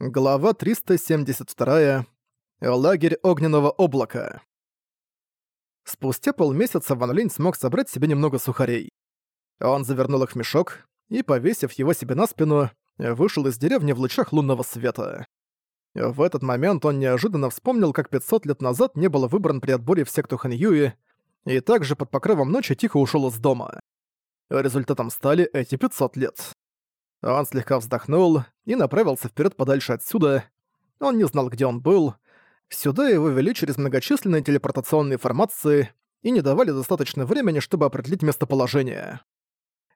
Глава 372. Лагерь Огненного Облака. Спустя полмесяца Ван Линь смог собрать себе немного сухарей. Он завернул их в мешок и, повесив его себе на спину, вышел из деревни в лучах лунного света. В этот момент он неожиданно вспомнил, как 500 лет назад не был выбран при отборе в секту Ханьюи, и также под покровом ночи тихо ушел из дома. Результатом стали эти 500 лет. Он слегка вздохнул и направился вперед подальше отсюда. Он не знал, где он был. Сюда его вели через многочисленные телепортационные формации и не давали достаточно времени, чтобы определить местоположение.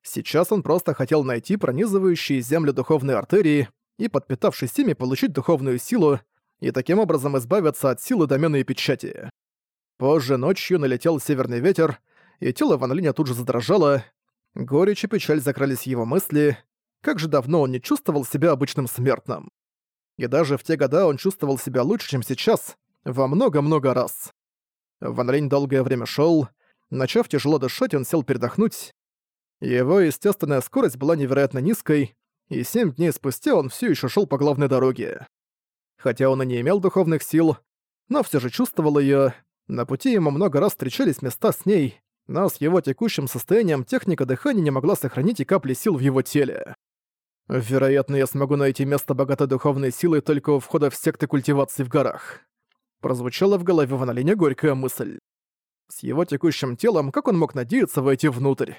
Сейчас он просто хотел найти пронизывающие землю духовные артерии и, подпитавшись ими, получить духовную силу и таким образом избавиться от силы домена и печати. Позже ночью налетел северный ветер, и тело Ван Линя тут же задрожало. Горечь и печаль закрались его мысли, как же давно он не чувствовал себя обычным смертным. И даже в те года он чувствовал себя лучше, чем сейчас, во много-много раз. Ван Линь долгое время шел, Начав тяжело дышать, он сел передохнуть. Его естественная скорость была невероятно низкой, и семь дней спустя он все еще шел по главной дороге. Хотя он и не имел духовных сил, но все же чувствовал ее. На пути ему много раз встречались места с ней, но с его текущим состоянием техника дыхания не могла сохранить и капли сил в его теле. Вероятно, я смогу найти место богатой духовной силы только у входа в секты культивации в горах. Прозвучала в голове Линя горькая мысль. С его текущим телом, как он мог надеяться войти внутрь?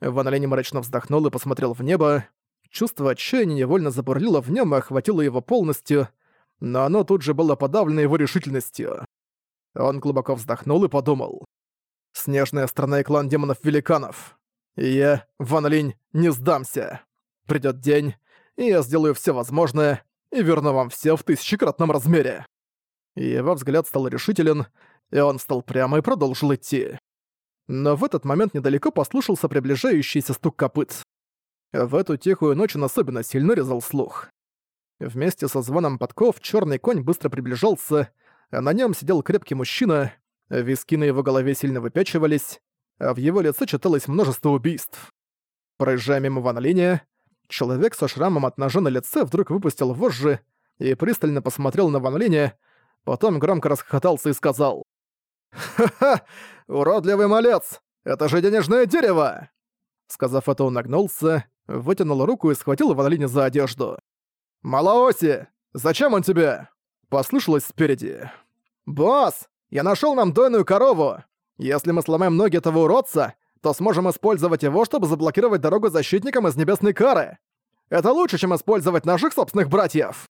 Ван мрачно вздохнул и посмотрел в небо. Чувство отчаяния невольно забурлило в нем и охватило его полностью, но оно тут же было подавлено его решительностью. Он глубоко вздохнул и подумал. «Снежная страна и клан демонов-великанов. Я, Ван Линь, не сдамся!» Придёт день, и я сделаю всё возможное и верну вам всё в тысячекратном размере». Его взгляд стал решителен, и он встал прямо и продолжил идти. Но в этот момент недалеко послышался приближающийся стук копыт. В эту тихую ночь он особенно сильно резал слух. Вместе со звоном подков чёрный конь быстро приближался, а на нём сидел крепкий мужчина, виски на его голове сильно выпячивались, а в его лице читалось множество убийств. Проезжая мимо Ван Линия, Человек со шрамом от ножа на лице вдруг выпустил вожжи и пристально посмотрел на Ван Линя, потом громко расхохотался и сказал «Ха-ха! Уродливый малец! Это же денежное дерево!» Сказав это, он нагнулся, вытянул руку и схватил Ван Линя за одежду. «Малаоси! Зачем он тебе?» Послышалось спереди. «Босс! Я нашел нам дойную корову! Если мы сломаем ноги этого уродца, то сможем использовать его, чтобы заблокировать дорогу защитникам из Небесной Кары. Это лучше, чем использовать наших собственных братьев!»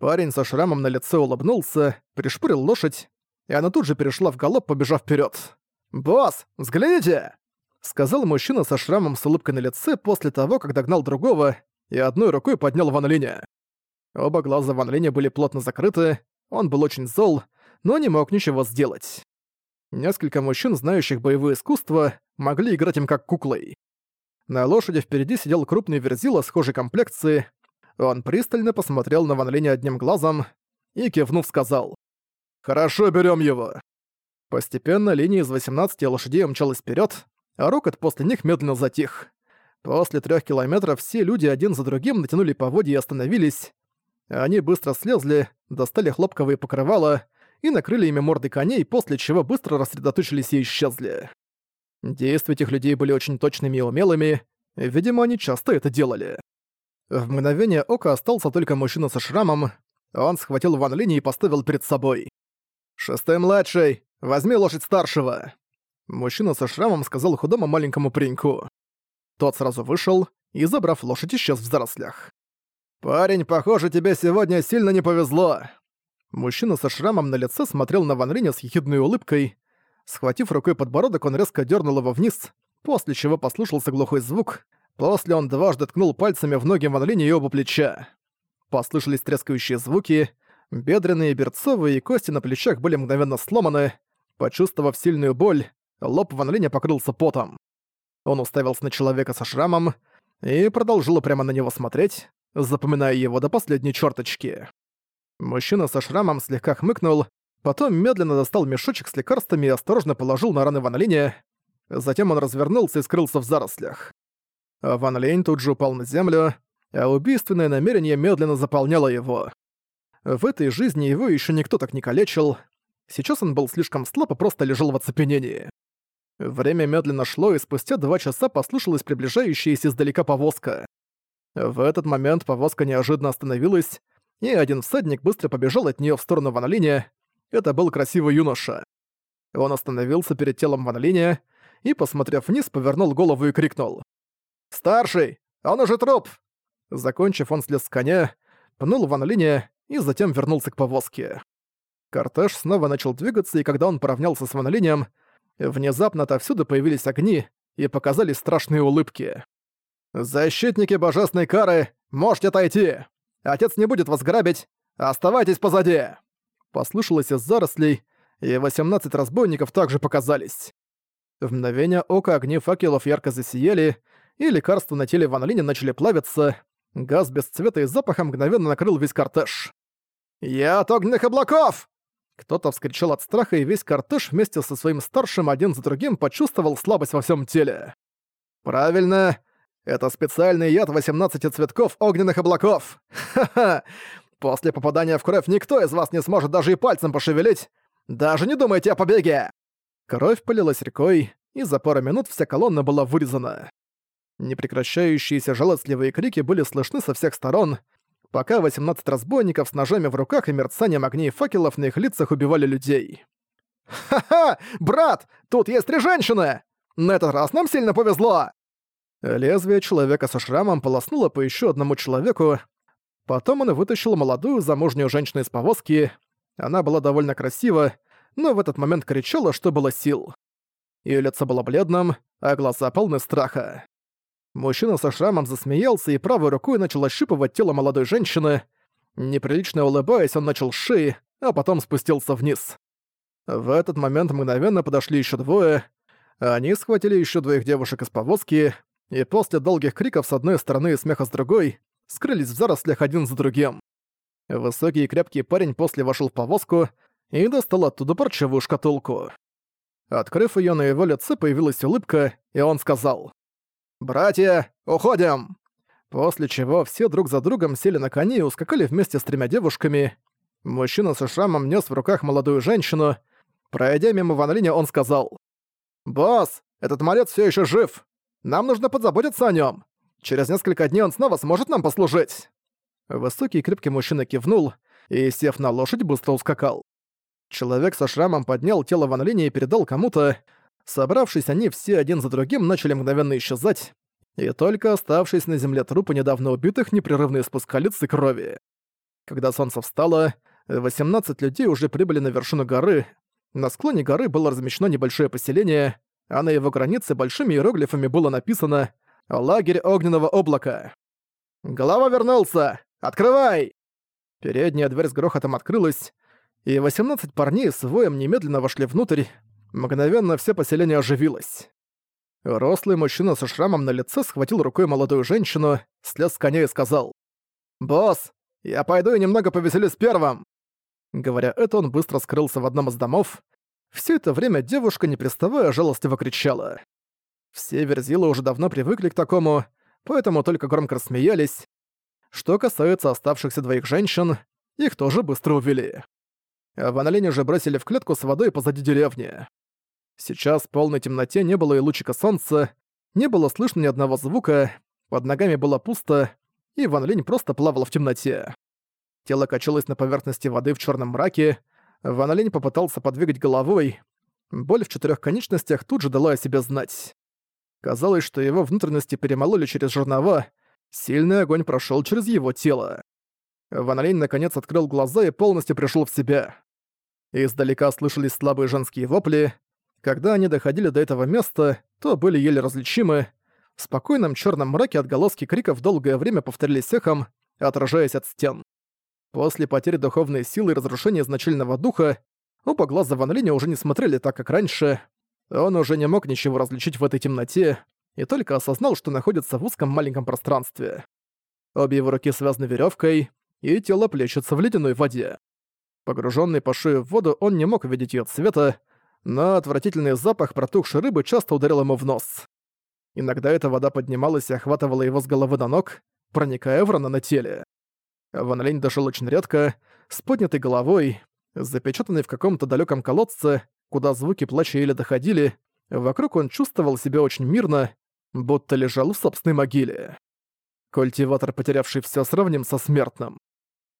Парень со шрамом на лице улыбнулся, пришпырил лошадь, и она тут же перешла в галоп, побежав вперед. «Босс, взгляните!» Сказал мужчина со шрамом с улыбкой на лице после того, как догнал другого и одной рукой поднял Ван Линя. Оба глаза Ван Линя были плотно закрыты, он был очень зол, но не мог ничего сделать. Несколько мужчин, знающих боевое искусство, могли играть им как куклой. На лошади впереди сидел крупный верзила схожей комплекции. Он пристально посмотрел на Ван Линя одним глазом и, кивнув, сказал «Хорошо, берем его». Постепенно линия из 18 лошадей умчалась вперед, а рокот после них медленно затих. После трех километров все люди один за другим натянули поводья и остановились. Они быстро слезли, достали хлопковые покрывала и накрыли ими морды коней, после чего быстро рассредоточились и исчезли. Действия этих людей были очень точными и умелыми, видимо, они часто это делали. В мгновение ока остался только мужчина со шрамом, он схватил Ван Линь и поставил перед собой. «Шестой младший, возьми лошадь старшего!» Мужчина со шрамом сказал худому маленькому пареньку. Тот сразу вышел и, забрав лошадь, исчез в зарослях. «Парень, похоже, тебе сегодня сильно не повезло!» Мужчина со шрамом на лице смотрел на Ван Линя с ехидной улыбкой. Схватив рукой подбородок, он резко дернул его вниз, после чего послушался глухой звук. После он дважды ткнул пальцами в ноги Ван Линя и оба плеча. Послышались трескающие звуки. Бедренные, берцовые и кости на плечах были мгновенно сломаны. Почувствовав сильную боль, лоб Ван Линя покрылся потом. Он уставился на человека со шрамом и продолжил прямо на него смотреть, запоминая его до последней черточки. Мужчина со шрамом слегка хмыкнул, потом медленно достал мешочек с лекарствами и осторожно положил на раны Ван Линя. Затем он развернулся и скрылся в зарослях. Ван Линь тут же упал на землю, а убийственное намерение медленно заполняло его. В этой жизни его еще никто так не калечил. Сейчас он был слишком слаб и просто лежал в оцепенении. Время медленно шло, и спустя два часа послышалась приближающаяся издалека повозка. В этот момент повозка неожиданно остановилась, и один всадник быстро побежал от нее в сторону Ван. Это был красивый юноша. Он остановился перед телом Ван и, посмотрев вниз, повернул голову и крикнул. «Старший! Он уже труп!» Закончив, он слез с коня, пнул Ван и затем вернулся к повозке. Кортеж снова начал двигаться, и когда он поравнялся с Ван внезапно отовсюду появились огни и показались страшные улыбки. «Защитники божественной кары, можете отойти! Отец не будет вас грабить! Оставайтесь позади!» Послышалось из зарослей, и 18 разбойников также показались. В мгновение ока огни факелов ярко засияли, и лекарства на теле Ван Линя начали плавиться, газ без цвета и запаха мгновенно накрыл весь кортеж. «Я от огненных облаков!» Кто-то вскричал от страха, и весь кортеж вместе со своим старшим один за другим почувствовал слабость во всем теле. «Правильно, это специальный яд 18 цветков огненных облаков. Ха-ха! После попадания в кровь никто из вас не сможет даже и пальцем пошевелить. Даже не думайте о побеге!» Кровь полилась рекой, и за пару минут вся колонна была вырезана. Непрекращающиеся жалостливые крики были слышны со всех сторон, пока 18 разбойников с ножами в руках и мерцанием огней факелов на их лицах убивали людей. «Ха-ха! Брат! Тут есть три женщины! На этот раз нам сильно повезло!» Лезвие человека со шрамом полоснуло по еще одному человеку. Потом он вытащил молодую замужнюю женщину из повозки. Она была довольно красива, но в этот момент кричала, что было сил. Её лицо было бледным, а глаза полны страха. Мужчина со шрамом засмеялся и правой рукой начал ощупывать тело молодой женщины. Неприлично улыбаясь, он начал шеи, а потом спустился вниз. В этот момент мгновенно подошли еще двое. Они схватили еще двоих девушек из повозки, и после долгих криков с одной стороны и смеха с другой скрылись в зарослях один за другим. Высокий и крепкий парень после вошел в повозку и достал оттуда парчевую шкатулку. Открыв ее, на его лице появилась улыбка, и он сказал «Братья, уходим!» После чего все друг за другом сели на кони и ускакали вместе с тремя девушками. Мужчина со шрамом нес в руках молодую женщину. Пройдя мимо Ван Линя, он сказал «Босс, этот малец все еще жив! Нам нужно подзаботиться о нем. Через несколько дней он снова сможет нам послужить». Высокий и крепкий мужчина кивнул и, сев на лошадь, быстро ускакал. Человек со шрамом поднял тело Ван Линя и передал кому-то. Собравшись, они все один за другим начали мгновенно исчезать, и только оставшись на земле трупы недавно убитых непрерывно испускали цы крови. Когда солнце встало, 18 людей уже прибыли на вершину горы. На склоне горы было размещено небольшое поселение, а на его границе большими иероглифами было написано «Лагерь огненного облака». «Голова вернулся! Открывай!» Передняя дверь с грохотом открылась, и 18 парней с воем немедленно вошли внутрь. Мгновенно все поселение оживилось. Рослый мужчина со шрамом на лице схватил рукой молодую женщину, слез с коня и сказал «Босс, я пойду и немного повеселюсь первым!» Говоря это, он быстро скрылся в одном из домов, все это время девушка, не приставая, жалостливо кричала. Все верзилы уже давно привыкли к такому, поэтому только громко рассмеялись. Что касается оставшихся двоих женщин, их тоже быстро увели. Ван Линь уже бросили в клетку с водой позади деревни. Сейчас в полной темноте не было и лучика солнца, не было слышно ни одного звука, под ногами было пусто, и Ван Линь просто плавал в темноте. Тело качалось на поверхности воды в черном мраке, Ван Линь попытался подвигать головой. Боль в четырех конечностях тут же дала о себе знать. Казалось, что его внутренности перемололи через жернова, сильный огонь прошел через его тело. Ван Линь наконец открыл глаза и полностью пришел в себя. Издалека слышались слабые женские вопли. Когда они доходили до этого места, то были еле различимы. В спокойном черном мраке отголоски криков долгое время повторились эхом, отражаясь от стен. После потери духовной силы и разрушения изначального духа, оба глаза Ван Линя уже не смотрели так, как раньше. Он уже не мог ничего различить в этой темноте и только осознал, что находится в узком маленьком пространстве. Обе его руки связаны веревкой, и тело плещется в ледяной воде. Погруженный по шею в воду, он не мог видеть ее цвета, но отвратительный запах протухшей рыбы часто ударил ему в нос. Иногда эта вода поднималась и охватывала его с головы до ног, проникая в раны на теле. Ван Лень дошел очень редко, с поднятой головой, запечатанный в каком-то далеком колодце, куда звуки плача еле доходили, вокруг он чувствовал себя очень мирно, будто лежал в собственной могиле. Культиватор, потерявший все, сравним со смертным.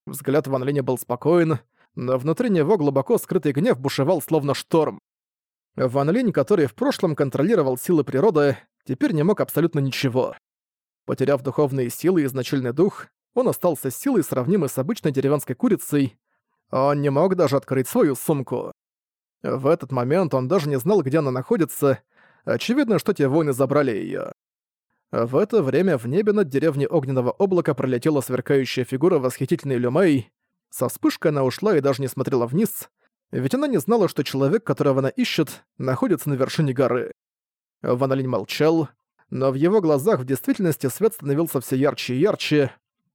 Взгляд Ван Линя был спокоен, но внутри него глубоко скрытый гнев бушевал словно шторм. Ван Линь, который в прошлом контролировал силы природы, теперь не мог абсолютно ничего. Потеряв духовные силы и изначальный дух, он остался с силой, сравнимой с обычной деревенской курицей. Он не мог даже открыть свою сумку. В этот момент он даже не знал, где она находится. Очевидно, что те воины забрали её. В это время в небе над деревней Огненного Облака пролетела сверкающая фигура восхитительной Люмей. Со вспышкой она ушла и даже не смотрела вниз, ведь она не знала, что человек, которого она ищет, находится на вершине горы. Ван молчал, но в его глазах в действительности свет становился все ярче и ярче.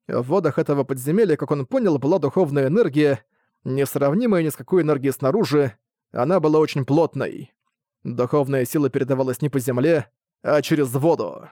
В водах этого подземелья, как он понял, была духовная энергия, несравнимая ни с какой энергией снаружи, она была очень плотной. Духовная сила передавалась не по земле, а через воду.